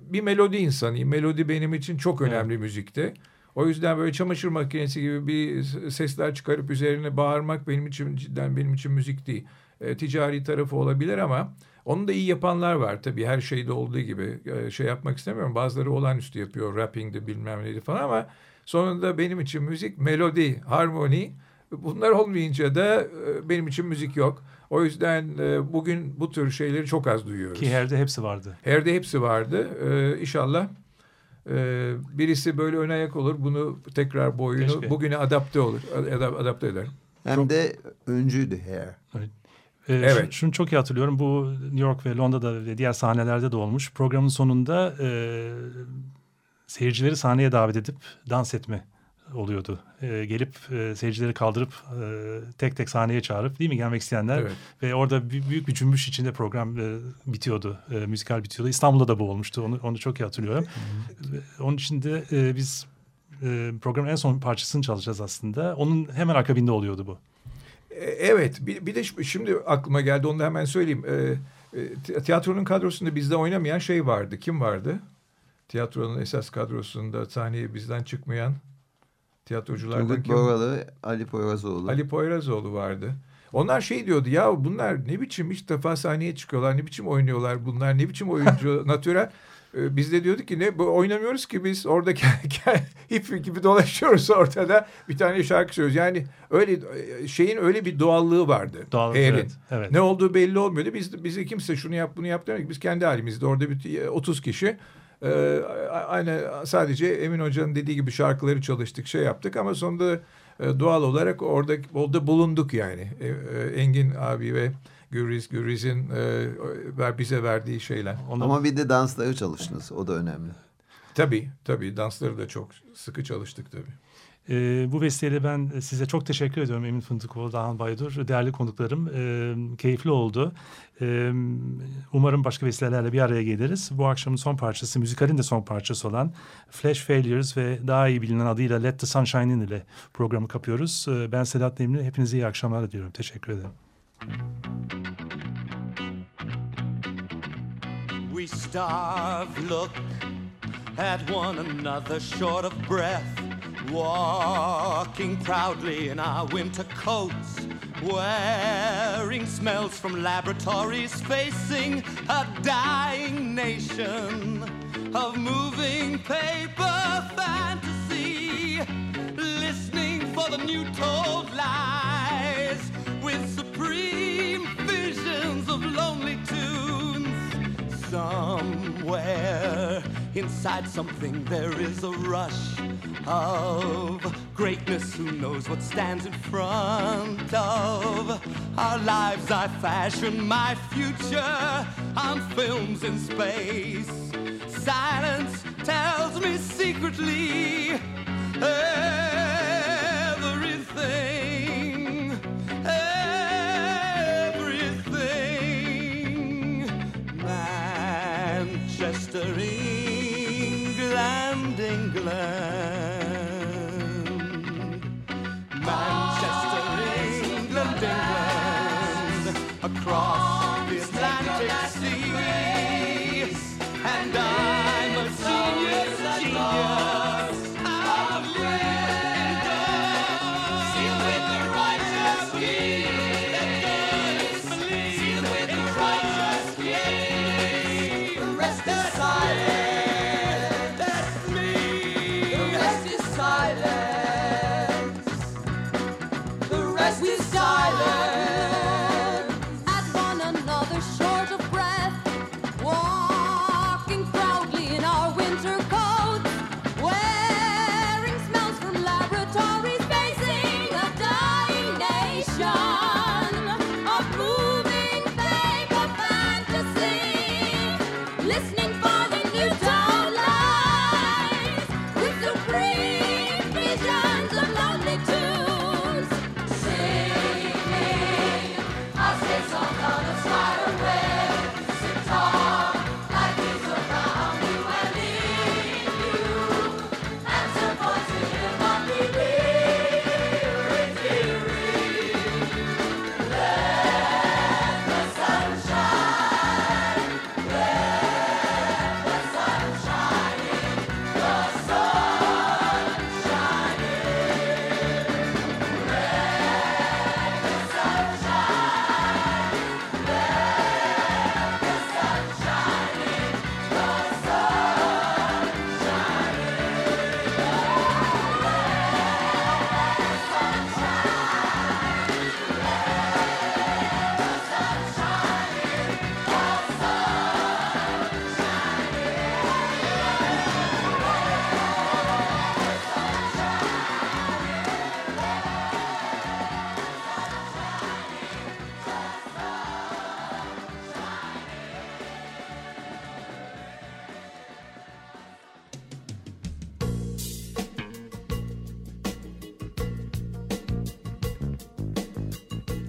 bir melodi insanıyım. Melodi benim için çok önemli evet. müzikte. O yüzden böyle çamaşır makinesi gibi bir sesler çıkarıp üzerine bağırmak benim için cidden benim için müzik değil. E, ticari tarafı olabilir ama onu da iyi yapanlar var tabii her şeyde olduğu gibi. E, şey yapmak istemiyorum. Bazıları olağanüstü yapıyor. Rapping'de bilmem neydi falan ama sonunda benim için müzik melodi, harmoni bunlar olmayınca da e, benim için müzik yok. O yüzden e, bugün bu tür şeyleri çok az duyuyoruz. Ki herde hepsi vardı. Herde hepsi vardı. E, inşallah e, birisi böyle ön ayak olur. Bunu tekrar boyunu Keşke. bugüne adapte olur. Adapte eder. Hem çok... de öncüydü Hair. Evet. Ee, evet. Şunu, şunu çok iyi hatırlıyorum. Bu New York ve Londra'da ve diğer sahnelerde de olmuş. Programın sonunda e, seyircileri sahneye davet edip dans etme oluyordu. E, gelip e, seyircileri kaldırıp e, tek tek sahneye çağırıp değil mi gelmek isteyenler evet. ve orada büyük bir cümbüş içinde program e, bitiyordu. E, müzikal bitiyordu. İstanbul'da da bu olmuştu. Onu, onu çok iyi hatırlıyorum. Onun için de e, biz e, programın en son parçasını çalacağız aslında. Onun hemen akabinde oluyordu bu. E, evet. Bir, bir de şimdi aklıma geldi. Onu da hemen söyleyeyim. E, e, tiyatronun kadrosunda bizde oynamayan şey vardı. Kim vardı? Tiyatronun esas kadrosunda sahneye bizden çıkmayan tiyatroculardan Turgut kim? Boralı, Ali Poyrazoğlu. Ali Poyrazoğlu vardı. Onlar şey diyordu ya bunlar ne biçim ilk defa sahneye çıkıyorlar ne biçim oynuyorlar bunlar ne biçim oyuncu *laughs* natürel. Ee, biz de diyorduk ki ne oynamıyoruz ki biz orada *laughs* hip gibi dolaşıyoruz ortada bir tane şarkı söylüyoruz. Yani öyle şeyin öyle bir doğallığı vardı. Doğal, evet, evet. Ne olduğu belli olmuyordu. Biz bize kimse şunu yap bunu yap demedik. Biz kendi halimizde orada bir 30 kişi ee, aynı sadece Emin Hoca'nın dediği gibi şarkıları çalıştık, şey yaptık ama sonunda e, doğal olarak orada orada bulunduk yani. E, e, Engin abi ve Gürriz, Gürriz'in e, bize verdiği şeyler. Ondan... Ama bir de dansları çalıştınız, o da önemli. Tabii, tabii. Dansları da çok sıkı çalıştık tabii. E, bu vesileyle ben size çok teşekkür ediyorum Emin Fındıkoğlu, Dahan Baydur, değerli konuklarım. E, keyifli oldu. E, umarım başka vesilelerle bir araya geliriz. Bu akşamın son parçası, müzikalin de son parçası olan Flash Failures ve daha iyi bilinen adıyla Let the Sunshine In ile programı kapıyoruz. E, ben Sedat Nemli, hepinize iyi akşamlar diliyorum. Teşekkür ederim. We starve, look at one another short of breath. Walking proudly in our winter coats, wearing smells from laboratories, facing a dying nation of moving paper fantasy, listening for the new told lies with supreme visions of lonely tunes. Somewhere inside something there is a rush of greatness. Who knows what stands in front of our lives? I fashion my future on films in space. Silence tells me secretly. Everything, everything. Manchester,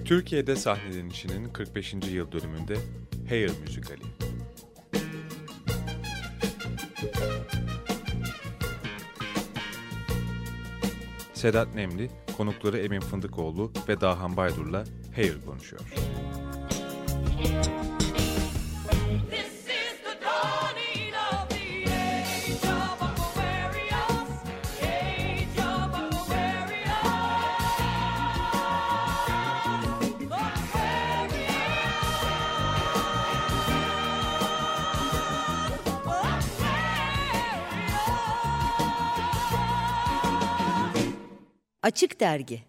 Türkiye'de sahnelenişinin 45. yıl dönümünde Hair müzikali. Sedat Nemli, konukları Emin Fındıkoğlu ve Dahan Baydur'la Hair konuşuyor. This Açık Dergi